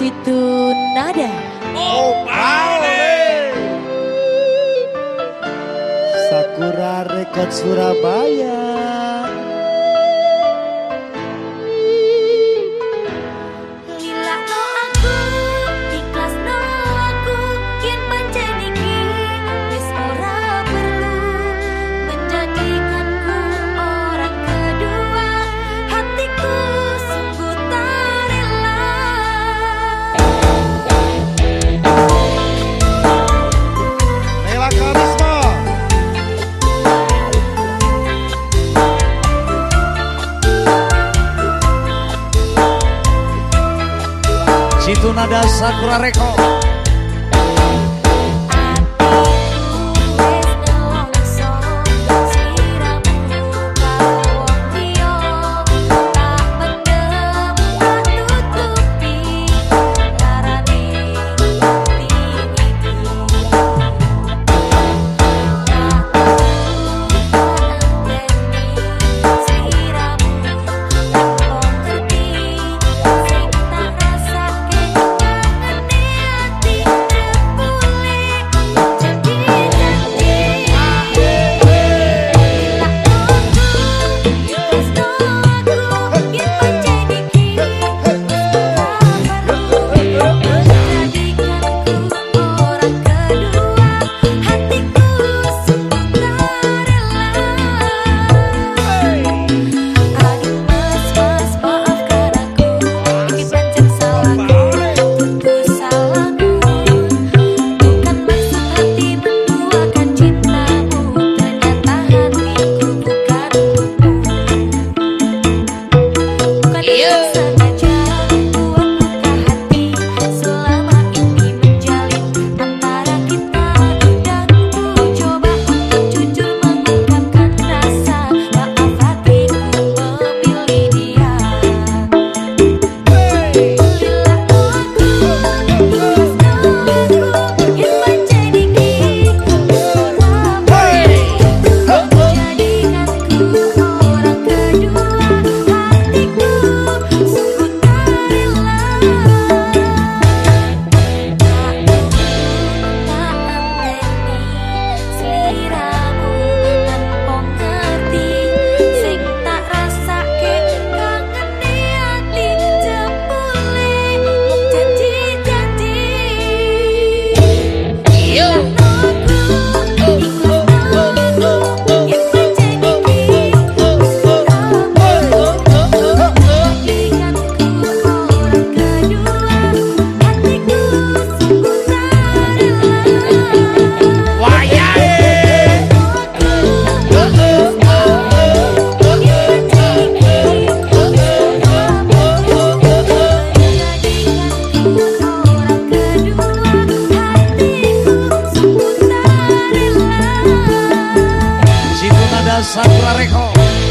Situ Nada. Oh, Pale. Sakura Record Surabaya. Situ nada Sakura Record. you. Santo Arrejo.